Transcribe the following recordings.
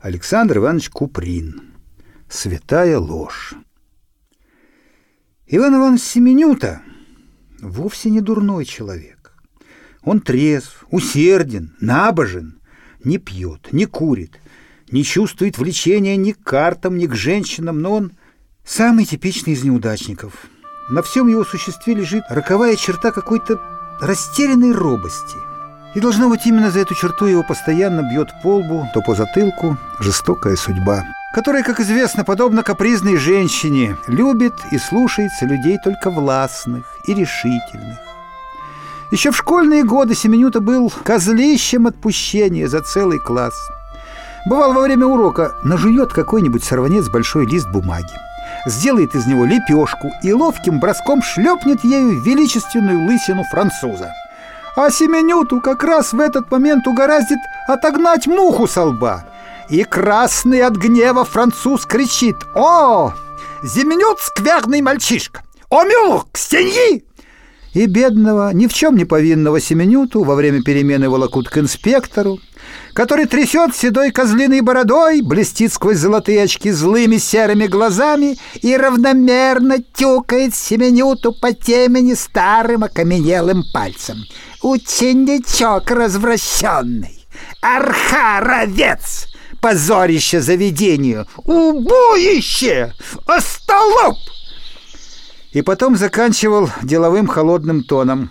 Александр Иванович Куприн. Святая ложь. Иван Иванович Семенюта вовсе не дурной человек. Он трезв, усерден, набожен, не пьет, не курит, не чувствует влечения ни к картам, ни к женщинам, но он самый типичный из неудачников. На всем его существе лежит роковая черта какой-то растерянной робости – и должно быть именно за эту черту его постоянно бьет по лбу, то по затылку жестокая судьба, которая, как известно, подобно капризной женщине, любит и слушается людей только властных и решительных. Еще в школьные годы Семенюта был козлищем отпущения за целый класс. Бывал во время урока, нажует какой-нибудь сорванец большой лист бумаги, сделает из него лепешку и ловким броском шлепнет ею величественную лысину француза – а Семенюту как раз в этот момент угораздит отогнать муху со лба. И красный от гнева француз кричит «О, Земенют скверный мальчишка! О, мюр, к стеньи!» И бедного, ни в чем не повинного Семенюту во время перемены волокут к инспектору, который трясет седой козлиной бородой, блестит сквозь золотые очки злыми серыми глазами и равномерно тюкает Семенюту по темени старым окаменелым пальцем – Ученичок развращенный, архаровец, позорище заведению, убоище, остолоп! И потом заканчивал деловым холодным тоном.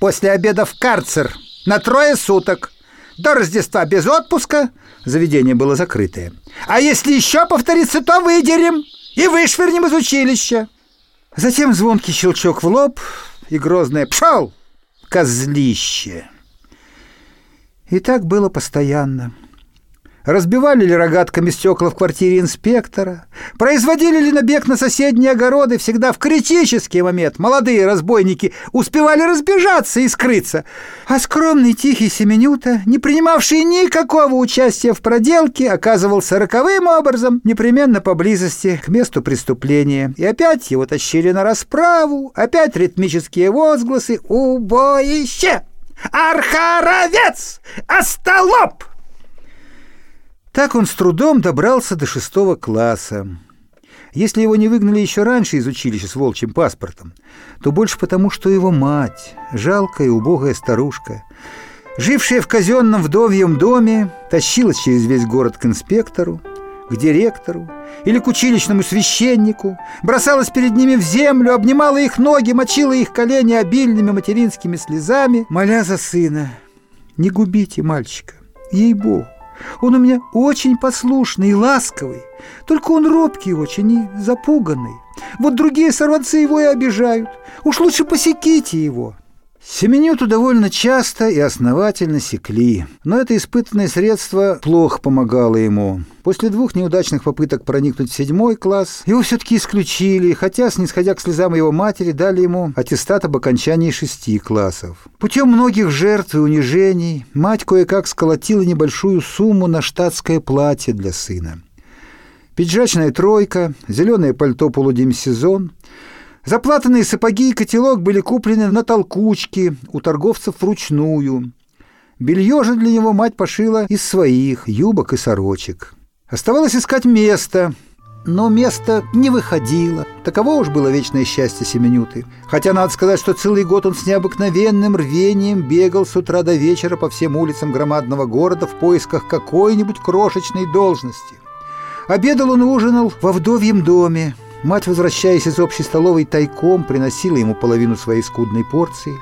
После обеда в карцер на трое суток. До Рождества без отпуска. Заведение было закрытое. А если еще повторится, то выдерем и вышвырнем из училища. Затем звонкий щелчок в лоб и грозное «Пшел!» Козлище. И так было постоянно. Разбивали ли рогатками стекла в квартире инспектора? Производили ли набег на соседние огороды? Всегда в критический момент молодые разбойники успевали разбежаться и скрыться. А скромный тихий Семенюта, не принимавший никакого участия в проделке, оказывался роковым образом непременно поблизости к месту преступления. И опять его тащили на расправу, опять ритмические возгласы «Убоище! Архаровец! Остолоп!» Так он с трудом добрался до шестого класса. Если его не выгнали еще раньше из училища с волчьим паспортом, то больше потому, что его мать, жалкая и убогая старушка, жившая в казенном вдовьем доме, тащилась через весь город к инспектору, к директору или к училищному священнику, бросалась перед ними в землю, обнимала их ноги, мочила их колени обильными материнскими слезами, моля за сына. «Не губите мальчика, ей-богу, он у меня очень послушный и ласковый, только он робкий очень и запуганный. Вот другие сорванцы его и обижают. Уж лучше посеките его». Семенюту довольно часто и основательно секли, но это испытанное средство плохо помогало ему. После двух неудачных попыток проникнуть в седьмой класс, его все-таки исключили, хотя, снисходя к слезам его матери, дали ему аттестат об окончании шести классов. Путем многих жертв и унижений мать кое-как сколотила небольшую сумму на штатское платье для сына. Пиджачная тройка, зеленое пальто полудемсезон — Заплатанные сапоги и котелок были куплены на толкучке у торговцев вручную. Белье же для него мать пошила из своих юбок и сорочек. Оставалось искать место, но место не выходило. Таково уж было вечное счастье Семенюты. Хотя надо сказать, что целый год он с необыкновенным рвением бегал с утра до вечера по всем улицам громадного города в поисках какой-нибудь крошечной должности. Обедал он и ужинал во вдовьем доме, Мать, возвращаясь из общей столовой тайком, приносила ему половину своей скудной порции.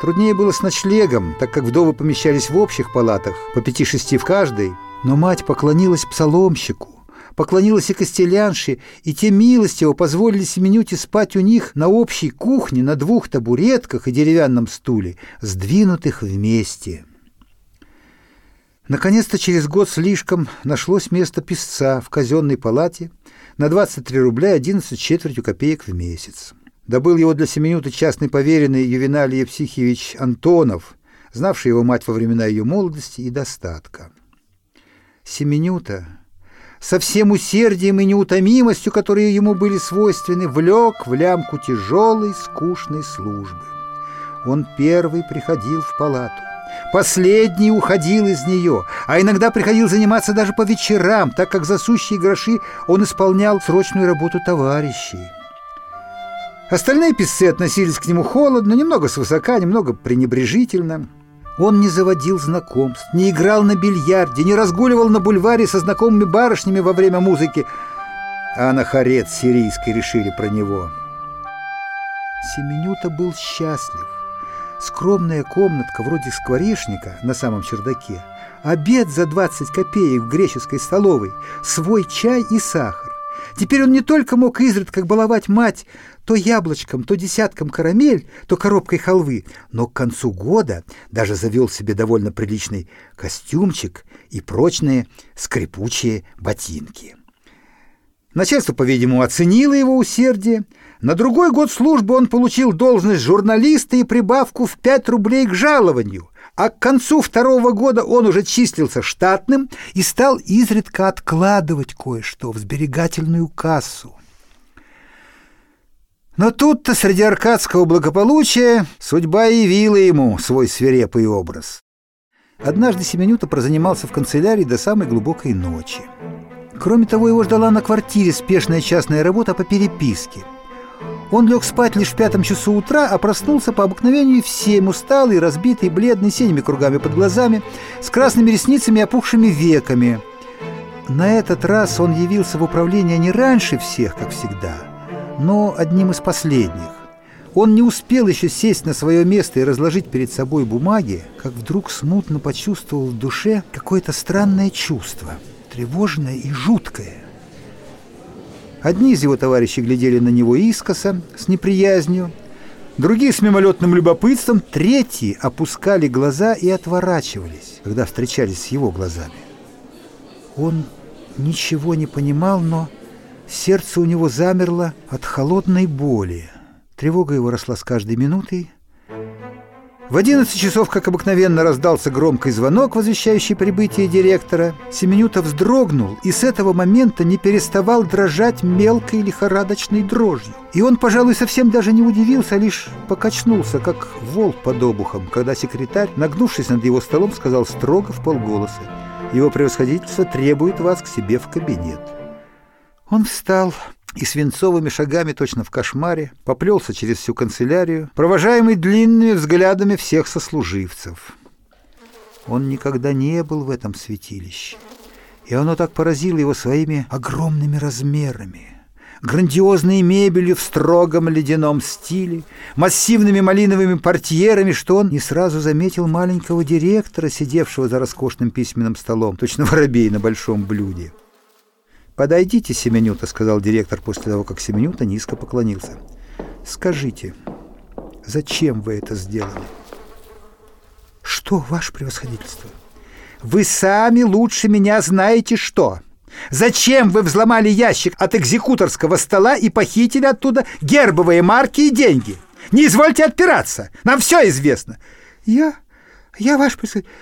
Труднее было с ночлегом, так как вдовы помещались в общих палатах, по пяти-шести в каждой, но мать поклонилась псаломщику, поклонилась и костелянше, и те милостиво позволили Семенюте спать у них на общей кухне на двух табуретках и деревянном стуле, сдвинутых вместе. Наконец-то через год слишком нашлось место писца в казенной палате на 23 рубля 11 четвертью копеек в месяц. Добыл его для Семенюта частный поверенный Ювеналий Евсихьевич Антонов, знавший его мать во времена ее молодости и достатка. Семенюта со всем усердием и неутомимостью, которые ему были свойственны, влек в лямку тяжелой, скучной службы. Он первый приходил в палату Последний уходил из нее, а иногда приходил заниматься даже по вечерам, так как за сущие гроши он исполнял срочную работу товарищей. Остальные писцы относились к нему холодно, немного свысока, немного пренебрежительно. Он не заводил знакомств, не играл на бильярде, не разгуливал на бульваре со знакомыми барышнями во время музыки, а на хорец сирийской решили про него. Семенюта был счастлив. Скромная комнатка вроде скворечника на самом чердаке, обед за 20 копеек в греческой столовой, свой чай и сахар. Теперь он не только мог изредка баловать мать то яблочком, то десятком карамель, то коробкой халвы, но к концу года даже завел себе довольно приличный костюмчик и прочные скрипучие ботинки. Начальство, по-видимому, оценило его усердие. На другой год службы он получил должность журналиста и прибавку в 5 рублей к жалованию, а к концу второго года он уже числился штатным и стал изредка откладывать кое-что в сберегательную кассу. Но тут-то среди аркадского благополучия судьба явила ему свой свирепый образ. Однажды Семенюта прозанимался в канцелярии до самой глубокой ночи. Кроме того, его ждала на квартире спешная частная работа по переписке. Он лег спать лишь в пятом часу утра, а проснулся по обыкновению в семь, усталый, разбитый, бледный, синими кругами под глазами, с красными ресницами и опухшими веками. На этот раз он явился в управление не раньше всех, как всегда, но одним из последних. Он не успел еще сесть на свое место и разложить перед собой бумаги, как вдруг смутно почувствовал в душе какое-то странное чувство – тревожное и жуткое. Одни из его товарищей глядели на него искоса, с неприязнью, другие с мимолетным любопытством, третьи опускали глаза и отворачивались, когда встречались с его глазами. Он ничего не понимал, но сердце у него замерло от холодной боли. Тревога его росла с каждой минутой, в 11 часов, как обыкновенно, раздался громкий звонок, возвещающий прибытие директора. Семенюта вздрогнул и с этого момента не переставал дрожать мелкой лихорадочной дрожью. И он, пожалуй, совсем даже не удивился, а лишь покачнулся, как вол под обухом, когда секретарь, нагнувшись над его столом, сказал строго в полголоса «Его превосходительство требует вас к себе в кабинет». Он встал и свинцовыми шагами, точно в кошмаре, поплелся через всю канцелярию, провожаемый длинными взглядами всех сослуживцев. Он никогда не был в этом святилище, и оно так поразило его своими огромными размерами, грандиозной мебелью в строгом ледяном стиле, массивными малиновыми портьерами, что он не сразу заметил маленького директора, сидевшего за роскошным письменным столом, точно воробей на большом блюде. «Подойдите, Семенюта», — сказал директор после того, как Семенюта низко поклонился. «Скажите, зачем вы это сделали?» «Что, ваше превосходительство?» «Вы сами лучше меня знаете, что!» Зачем вы взломали ящик от экзекуторского стола и похитили оттуда гербовые марки и деньги? Не извольте отпираться, нам все известно. Я, я ваш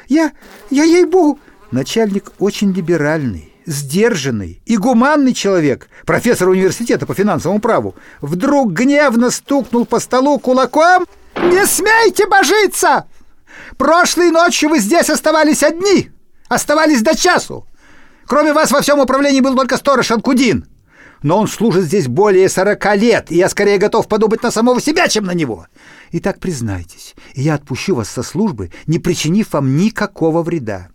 я, я ей-богу. Начальник очень либеральный, сдержанный и гуманный человек, профессор университета по финансовому праву, вдруг гневно стукнул по столу кулаком «Не смейте божиться! Прошлой ночью вы здесь оставались одни, оставались до часу. Кроме вас во всем управлении был только сторож Анкудин. Но он служит здесь более сорока лет, и я скорее готов подумать на самого себя, чем на него. Итак, признайтесь, я отпущу вас со службы, не причинив вам никакого вреда.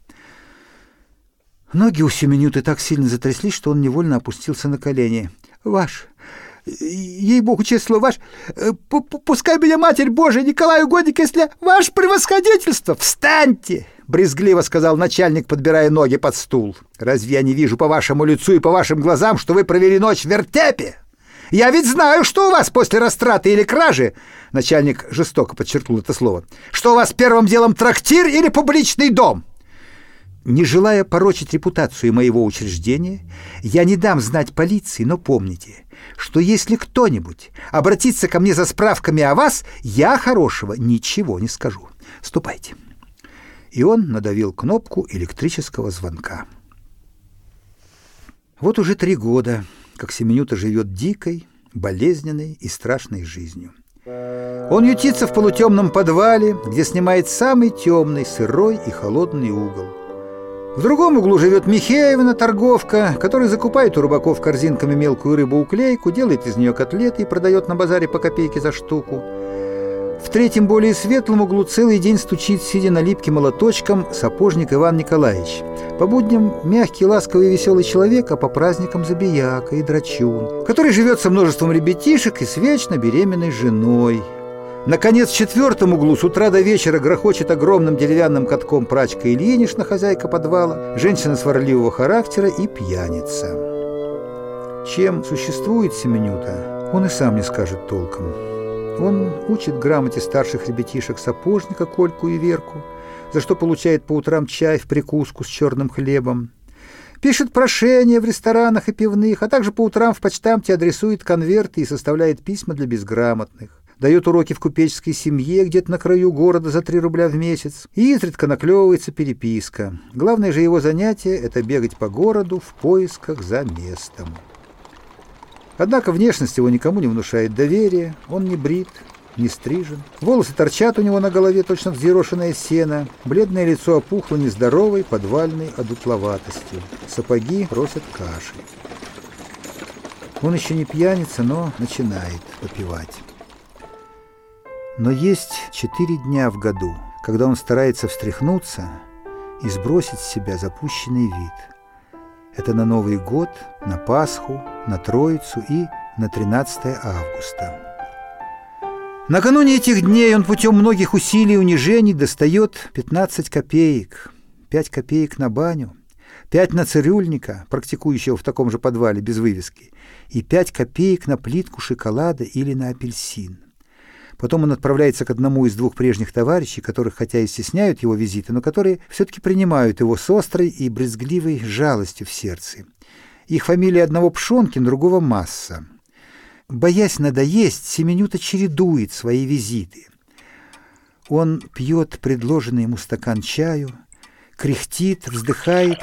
Ноги у Семенюты так сильно затряслись, что он невольно опустился на колени. «Ваш, ей-богу, честно ваш, э, пускай меня Матерь Божия, Николай Угодник, если ваше превосходительство, встаньте!» брезгливо сказал начальник, подбирая ноги под стул. «Разве я не вижу по вашему лицу и по вашим глазам, что вы провели ночь в вертепе? Я ведь знаю, что у вас после растраты или кражи, начальник жестоко подчеркнул это слово, что у вас первым делом трактир или публичный дом. Не желая порочить репутацию моего учреждения, я не дам знать полиции, но помните, что если кто-нибудь обратится ко мне за справками о вас, я хорошего ничего не скажу. Ступайте. И он надавил кнопку электрического звонка. Вот уже три года, как Семенюта живет дикой, болезненной и страшной жизнью. Он ютится в полутемном подвале, где снимает самый темный, сырой и холодный угол. В другом углу живет Михеевна, торговка, которая закупает у рыбаков корзинками мелкую рыбу-уклейку, делает из нее котлеты и продает на базаре по копейке за штуку. В третьем, более светлом углу целый день стучит, сидя на липке молоточком, сапожник Иван Николаевич. По будням мягкий, ласковый и веселый человек, а по праздникам забияка и драчун, который живет со множеством ребятишек и с вечно беременной женой. Наконец, в четвертом углу с утра до вечера грохочет огромным деревянным катком прачка Ильинична, хозяйка подвала, женщина сварливого характера и пьяница. Чем существует Семенюта, он и сам не скажет толком. Он учит грамоте старших ребятишек сапожника Кольку и Верку, за что получает по утрам чай в прикуску с черным хлебом. Пишет прошения в ресторанах и пивных, а также по утрам в почтамте адресует конверты и составляет письма для безграмотных дает уроки в купеческой семье где-то на краю города за 3 рубля в месяц, и изредка наклевывается переписка. Главное же его занятие – это бегать по городу в поисках за местом. Однако внешность его никому не внушает доверия, он не брит, не стрижен. Волосы торчат у него на голове, точно взъерошенное сено. Бледное лицо опухло нездоровой подвальной одутловатостью. Сапоги просят каши. Он еще не пьяница, но начинает попивать. Но есть четыре дня в году, когда он старается встряхнуться и сбросить с себя запущенный вид. Это на Новый год, на Пасху, на Троицу и на 13 августа. Накануне этих дней он путем многих усилий и унижений достает 15 копеек, 5 копеек на баню, 5 на цирюльника, практикующего в таком же подвале без вывески, и 5 копеек на плитку шоколада или на апельсин. Потом он отправляется к одному из двух прежних товарищей, которых хотя и стесняют его визиты, но которые все-таки принимают его с острой и брезгливой жалостью в сердце. Их фамилия одного Пшонкин, другого Масса. Боясь надоесть, Семенюта чередует свои визиты. Он пьет предложенный ему стакан чаю, кряхтит, вздыхает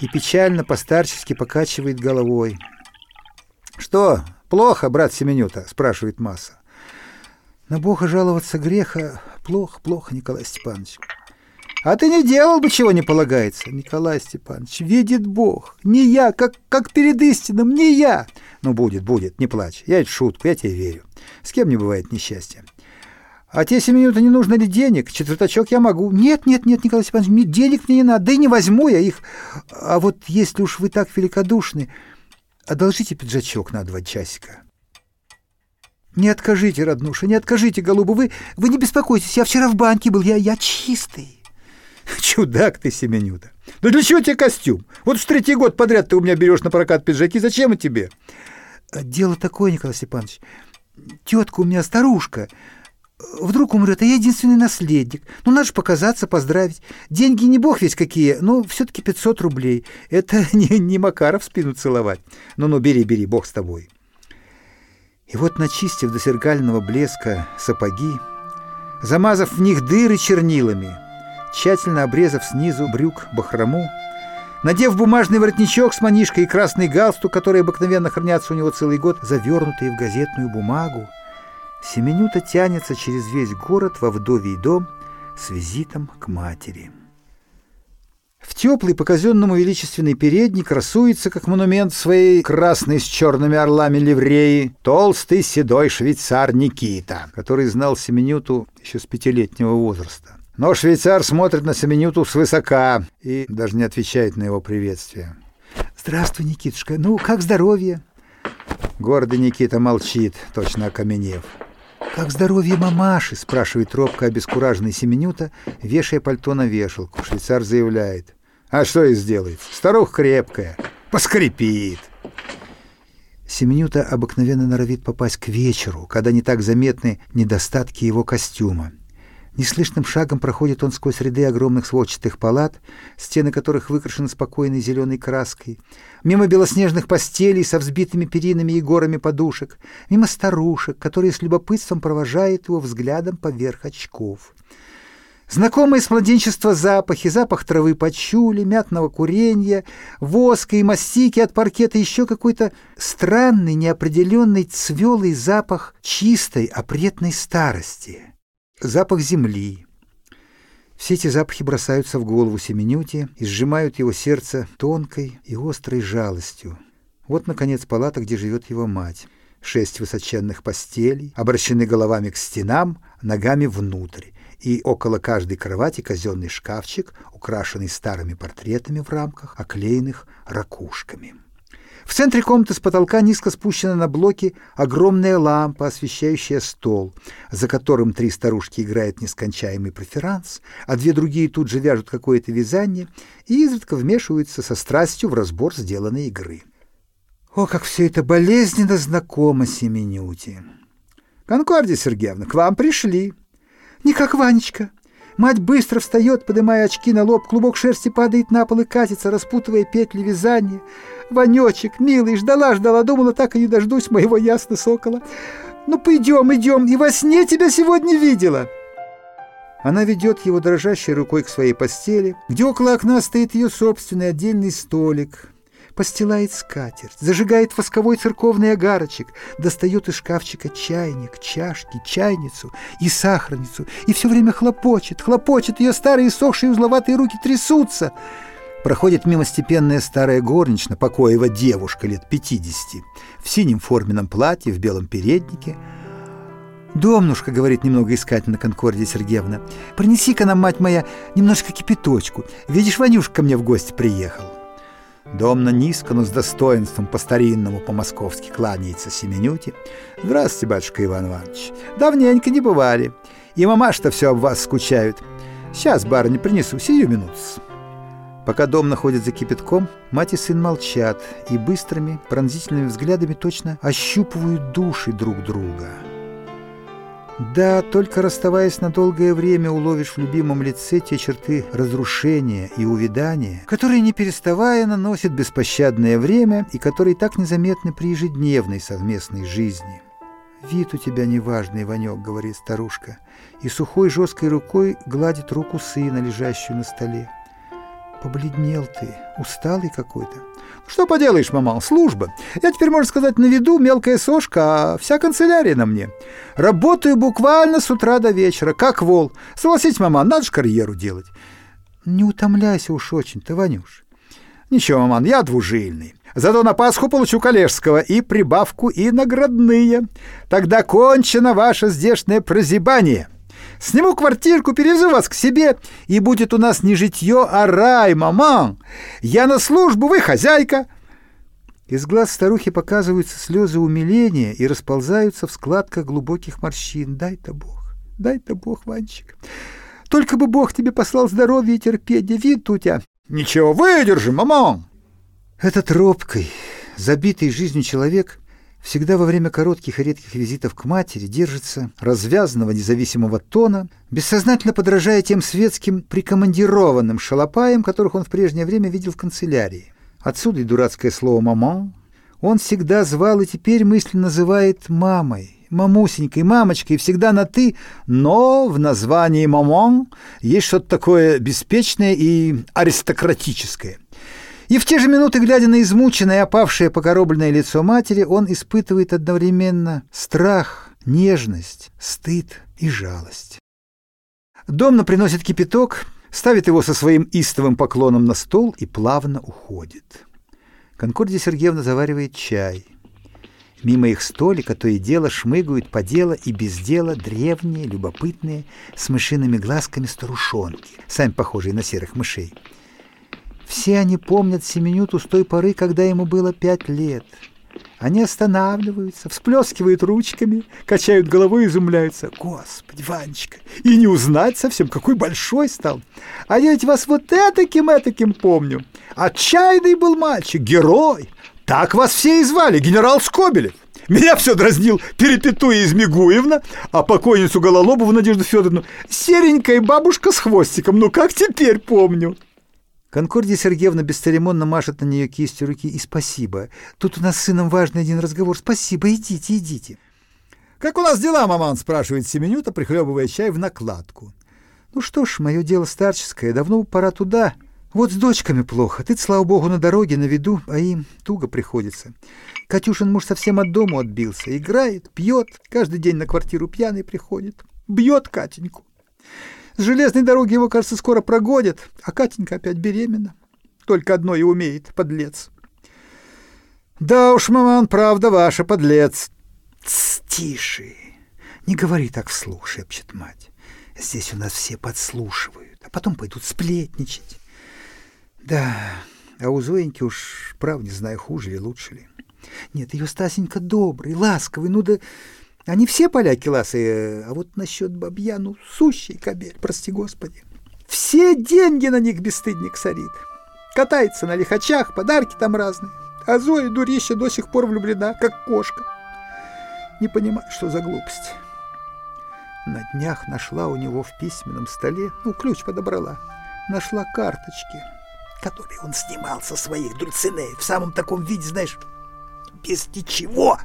и печально постарчески покачивает головой. «Что, плохо, брат Семенюта?» — спрашивает Масса. На Бога жаловаться греха плохо, плохо, Николай Степанович. А ты не делал бы, чего не полагается, Николай Степанович. Видит Бог. Не я, как, как перед истином, не я. Ну, будет, будет, не плачь. Я это шутку, я тебе верю. С кем не бывает несчастья. А те семь минут не нужно ли денег? Четвертачок я могу. Нет, нет, нет, Николай Степанович, денег мне не надо. Да и не возьму я их. А вот если уж вы так великодушны, одолжите пиджачок на два часика. Не откажите, роднуша, не откажите, голуба. Вы, вы не беспокойтесь, я вчера в банке был, я, я чистый. Чудак ты, Семенюта. Да для чего тебе костюм? Вот в третий год подряд ты у меня берешь на прокат пиджаки. Зачем и тебе? Дело такое, Николай Степанович. Тетка у меня старушка. Вдруг умрет, а я единственный наследник. Ну, надо же показаться, поздравить. Деньги не бог весь какие, но все-таки 500 рублей. Это не, не Макаров спину целовать. Ну-ну, бери, бери, бог с тобой. И вот, начистив до зеркального блеска сапоги, замазав в них дыры чернилами, тщательно обрезав снизу брюк бахрому, надев бумажный воротничок с манишкой и красный галстук, которые обыкновенно хранятся у него целый год, завернутые в газетную бумагу, Семенюта тянется через весь город во вдовий дом с визитом к матери. В теплый по-казенному величественный передник красуется, как монумент своей красной с черными орлами ливреи, толстый седой швейцар Никита, который знал Семенюту еще с пятилетнего возраста. Но швейцар смотрит на Семенюту свысока и даже не отвечает на его приветствие. «Здравствуй, Никитушка. Ну, как здоровье?» Гордый Никита молчит, точно окаменев. «Как здоровье мамаши?» — спрашивает робко обескураженный Семенюта, вешая пальто на вешалку. Швейцар заявляет. «А что и сделает? Старуха крепкая. Поскрипит». Семенюта обыкновенно норовит попасть к вечеру, когда не так заметны недостатки его костюма. Неслышным шагом проходит он сквозь ряды огромных сводчатых палат, стены которых выкрашены спокойной зеленой краской, мимо белоснежных постелей со взбитыми перинами и горами подушек, мимо старушек, которые с любопытством провожают его взглядом поверх очков. Знакомые с младенчества запахи, запах травы почули, мятного курения, воска и мастики от паркета, еще какой-то странный, неопределенный, цвелый запах чистой, опретной старости. Запах земли. Все эти запахи бросаются в голову Семенюте и сжимают его сердце тонкой и острой жалостью. Вот, наконец, палата, где живет его мать. Шесть высоченных постелей, обращены головами к стенам, ногами внутрь и около каждой кровати казенный шкафчик, украшенный старыми портретами в рамках, оклеенных ракушками. В центре комнаты с потолка низко спущена на блоки огромная лампа, освещающая стол, за которым три старушки играют нескончаемый преферанс, а две другие тут же вяжут какое-то вязание и изредка вмешиваются со страстью в разбор сделанной игры. О, как все это болезненно знакомо Семенюте! «Конкордия Сергеевна, к вам пришли!» Не как Ванечка. Мать быстро встает, поднимая очки на лоб, клубок шерсти падает на пол и катится, распутывая петли вязания. Ванечек, милый, ждала-ждала, думала, так и не дождусь моего ясно сокола. Ну, пойдем, идем, и во сне тебя сегодня видела. Она ведет его дрожащей рукой к своей постели, где около окна стоит ее собственный отдельный столик, постилает скатерть, зажигает восковой церковный огарочек, достает из шкафчика чайник, чашки, чайницу и сахарницу, и все время хлопочет, хлопочет, ее старые сохшие узловатые руки трясутся. Проходит мимо степенная старая горничная, покоева девушка лет пятидесяти, в синем форменном платье, в белом переднике. «Домнушка», — говорит немного искательно Конкордия Сергеевна, — «принеси-ка нам, мать моя, немножко кипяточку. Видишь, Ванюшка ко мне в гости приехал». Домна низко, но с достоинством по-старинному по-московски кланяется Семенюте. «Здравствуйте, батюшка Иван Иванович. Давненько не бывали. И мамаш-то все об вас скучают. Сейчас, барыня, принесу, сию минуту». Пока дом находится за кипятком, мать и сын молчат и быстрыми, пронзительными взглядами точно ощупывают души друг друга. Да, только расставаясь на долгое время, уловишь в любимом лице те черты разрушения и увядания, которые, не переставая, наносят беспощадное время и которые так незаметны при ежедневной совместной жизни. «Вид у тебя неважный, Ванек», — говорит старушка, и сухой жесткой рукой гладит руку сына, лежащую на столе. «Побледнел ты, усталый какой-то». Что поделаешь, мама, служба. Я теперь, можно сказать, на виду мелкая сошка, а вся канцелярия на мне. Работаю буквально с утра до вечера, как вол. Согласитесь, мама, надо же карьеру делать. Не утомляйся уж очень-то, Ванюш. Ничего, маман, я двужильный. Зато на Пасху получу коллежского и прибавку, и наградные. Тогда кончено ваше здешнее прозябание. Сниму квартирку, перевезу вас к себе, и будет у нас не житье, а рай, маман. Я на службу, вы хозяйка». Из глаз старухи показываются слезы умиления и расползаются в складках глубоких морщин. «Дай-то Бог, дай-то Бог, Ванчик. Только бы Бог тебе послал здоровье и терпение. Вид у тебя...» «Ничего, выдержим, маман!» Этот робкий, забитый жизнью человек всегда во время коротких и редких визитов к матери держится развязанного независимого тона, бессознательно подражая тем светским прикомандированным шалопаям, которых он в прежнее время видел в канцелярии. Отсюда и дурацкое слово «маман». Он всегда звал и теперь мысленно называет мамой, мамусенькой, мамочкой, всегда на «ты», но в названии «маман» есть что-то такое беспечное и аристократическое. И в те же минуты, глядя на измученное, опавшее, покоробленное лицо матери, он испытывает одновременно страх, нежность, стыд и жалость. Домна приносит кипяток, ставит его со своим истовым поклоном на стол и плавно уходит. Конкордия Сергеевна заваривает чай. Мимо их столика то и дело шмыгают по делу и без дела древние, любопытные, с мышиными глазками старушонки, сами похожие на серых мышей. Все они помнят Семенюту с той поры, когда ему было пять лет. Они останавливаются, всплескивают ручками, качают головой и изумляются. Господи, Ванечка, и не узнать совсем, какой большой стал. А я ведь вас вот этаким-этаким помню. Отчаянный был мальчик, герой. Так вас все и звали, генерал Скобелев. Меня все дразнил Перепетуя Измигуевна, а покойницу Гололобову Надежду Федоровну серенькая бабушка с хвостиком. Ну как теперь помню? Конкордия Сергеевна бесцеремонно машет на нее кистью руки и спасибо. Тут у нас с сыном важный один разговор. Спасибо, идите, идите. «Как у нас дела, маман?» – спрашивает Семенюта, прихлебывая чай в накладку. Ну что ж, мое дело старческое, давно пора туда. Вот с дочками плохо. Ты, слава богу, на дороге, на виду, а им туго приходится. Катюшин муж совсем от дому отбился. Играет, пьет, каждый день на квартиру пьяный приходит. Бьет Катеньку. С железной дороги его, кажется, скоро прогонят, а Катенька опять беременна. Только одно и умеет, подлец. Да уж, маман, правда ваша, подлец. Тс, тише. Не говори так вслух, шепчет мать. Здесь у нас все подслушивают, а потом пойдут сплетничать. Да, а у Зоеньки уж, прав не знаю, хуже или лучше ли. Нет, ее Стасенька добрый, ласковый, ну да... Они все поляки ласые, а вот насчет бабья, ну, сущий кобель, прости господи. Все деньги на них бесстыдник сорит. Катается на лихачах, подарки там разные. А Зоя, дурище, до сих пор влюблена, как кошка. Не понимаю, что за глупость. На днях нашла у него в письменном столе, ну, ключ подобрала, нашла карточки, которые он снимал со своих дульциней в самом таком виде, знаешь, без ничего.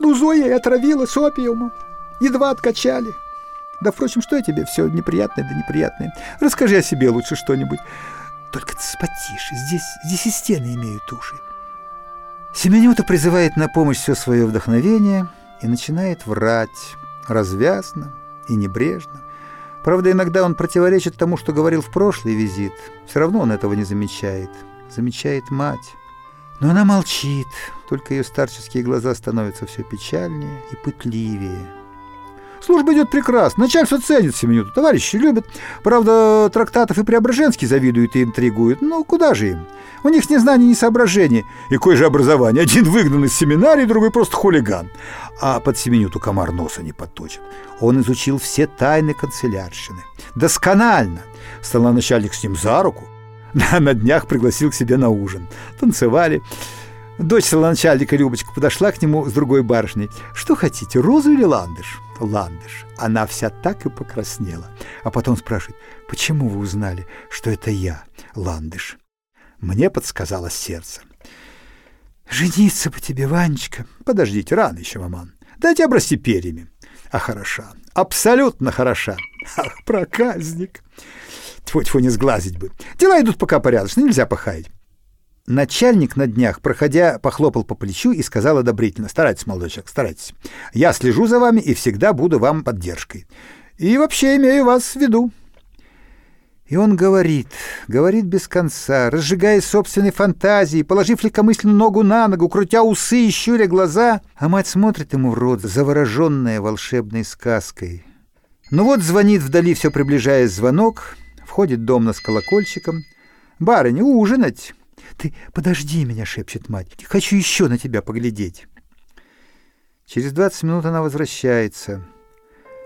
Ну, Зоя и отравилась опиумом. Едва откачали. Да, впрочем, что я тебе все неприятное да неприятное? Расскажи о себе лучше что-нибудь. Только ты потише, здесь, здесь и стены имеют уши. Семенюта призывает на помощь все свое вдохновение и начинает врать развязно и небрежно. Правда, иногда он противоречит тому, что говорил в прошлый визит. Все равно он этого не замечает. Замечает мать. Но она молчит, только ее старческие глаза становятся все печальнее и пытливее. Служба идет прекрасно, начальство ценит Семенюту, товарищи любят. Правда, трактатов и Преображенский завидуют и интригуют. Ну, куда же им? У них ни знаний, ни соображений. И кое же образование. Один выгнан из семинарии, другой просто хулиган. А под Семенюту комар носа не подточит. Он изучил все тайны канцелярщины. Досконально. Стал начальник с ним за руку, на днях пригласил к себе на ужин. Танцевали. Дочь салоначальника Любочка подошла к нему с другой барышней. «Что хотите, розу или ландыш?» «Ландыш». Она вся так и покраснела. А потом спрашивает, «Почему вы узнали, что это я, ландыш?» Мне подсказало сердце. «Жениться по тебе, Ванечка?» «Подождите, рано еще, маман. Дайте обрасти перьями». «А хороша, абсолютно хороша». «Ах, проказник!» Тьфу-тьфу, не сглазить бы. Дела идут пока порядочно, нельзя похаять. Начальник на днях, проходя, похлопал по плечу и сказал одобрительно. Старайтесь, молодой человек, старайтесь. Я слежу за вами и всегда буду вам поддержкой. И вообще имею вас в виду. И он говорит, говорит без конца, разжигая собственной фантазии, положив легкомысленную ногу на ногу, крутя усы и щуря глаза, а мать смотрит ему в рот, завороженная волшебной сказкой. Ну вот звонит вдали, все приближаясь звонок, Входит домна с колокольчиком. «Барыня, ужинать!» «Ты подожди меня!» — шепчет мать. «Хочу еще на тебя поглядеть!» Через двадцать минут она возвращается.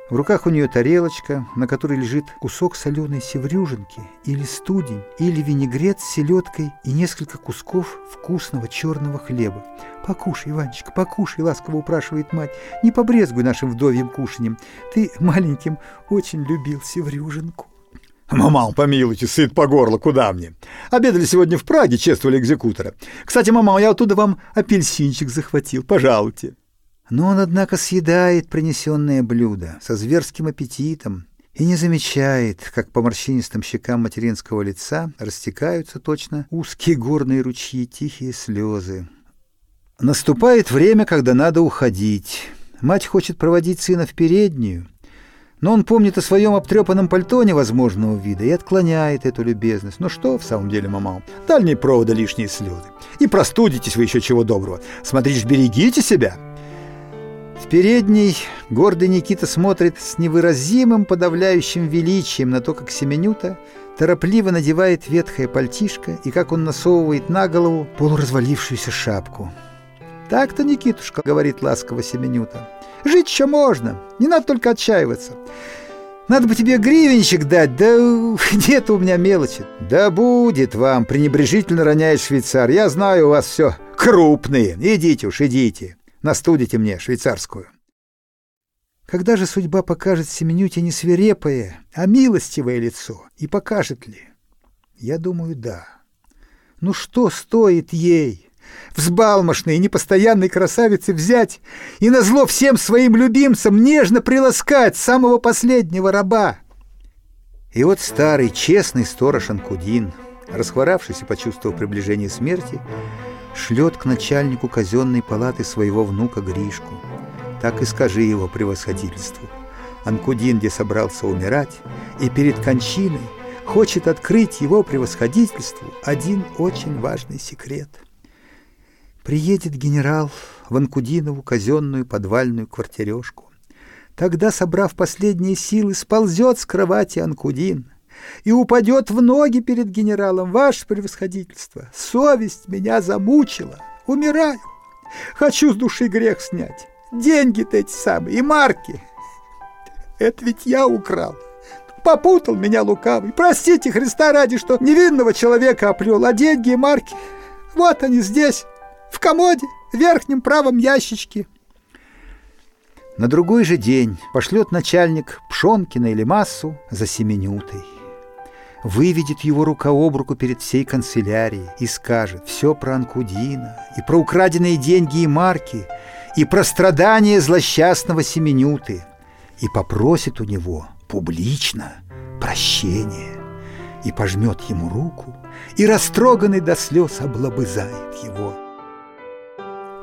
В руках у нее тарелочка, на которой лежит кусок соленой севрюжинки, или студень, или винегрет с селедкой и несколько кусков вкусного черного хлеба. «Покушай, Иванечка, покушай!» — ласково упрашивает мать. «Не побрезгуй нашим вдовьим кушаньем. Ты маленьким очень любил севрюжинку». «Маман, помилуйте, сыт по горло, куда мне? Обедали сегодня в Праге, чествовали экзекутора. Кстати, мама, я оттуда вам апельсинчик захватил, пожалуйте». Но он, однако, съедает принесенное блюдо со зверским аппетитом и не замечает, как по морщинистым щекам материнского лица растекаются точно узкие горные ручьи, тихие слезы. Наступает время, когда надо уходить. Мать хочет проводить сына в переднюю, но он помнит о своем обтрепанном пальто невозможного вида и отклоняет эту любезность. Ну что, в самом деле, мама, дальние проводы лишние слезы. И простудитесь вы еще чего доброго. Смотришь, берегите себя. В передней гордый Никита смотрит с невыразимым подавляющим величием на то, как Семенюта торопливо надевает ветхое пальтишко и как он насовывает на голову полуразвалившуюся шапку. «Так-то, Никитушка», — говорит ласково Семенюта, — Жить еще можно, не надо только отчаиваться. Надо бы тебе гривенщик дать, да нет у меня мелочи. Да будет вам, пренебрежительно роняет швейцар. Я знаю, у вас все крупные. Идите уж, идите. Настудите мне швейцарскую. Когда же судьба покажет Семенюте не свирепое, а милостивое лицо? И покажет ли? Я думаю, да. Ну что стоит ей, взбалмошной и непостоянной красавицы взять и назло всем своим любимцам нежно приласкать самого последнего раба. И вот старый, честный сторож Анкудин, расхворавшись и почувствовав приближение смерти, шлет к начальнику казенной палаты своего внука Гришку. Так и скажи его превосходительству. Анкудин, где собрался умирать, и перед кончиной хочет открыть его превосходительству один очень важный секрет. Приедет генерал в Анкудинову казенную подвальную квартирешку. Тогда, собрав последние силы, сползет с кровати Анкудин и упадет в ноги перед генералом. Ваше превосходительство, совесть меня замучила. Умираю. Хочу с души грех снять. Деньги-то эти самые и марки. Это ведь я украл. Попутал меня лукавый. Простите Христа ради, что невинного человека оплел, а деньги и марки, вот они здесь, в комоде, в верхнем правом ящичке. На другой же день пошлет начальник Пшонкина или Массу за Семенютой. Выведет его рука об руку перед всей канцелярией и скажет все про Анкудина, и про украденные деньги и марки, и про страдания злосчастного Семенюты, и попросит у него публично прощения, и пожмет ему руку, и растроганный до слез облобызает его.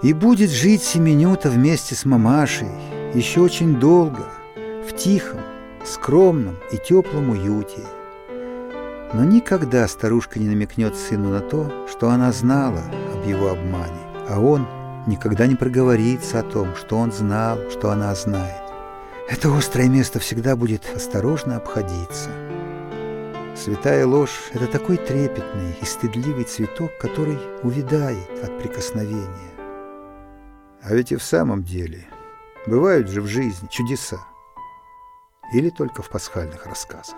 И будет жить Семенюта вместе с мамашей еще очень долго, в тихом, скромном и теплом уюте. Но никогда старушка не намекнет сыну на то, что она знала об его обмане, а он никогда не проговорится о том, что он знал, что она знает. Это острое место всегда будет осторожно обходиться. Святая ложь — это такой трепетный и стыдливый цветок, который увядает от прикосновения. А ведь и в самом деле бывают же в жизни чудеса. Или только в пасхальных рассказах.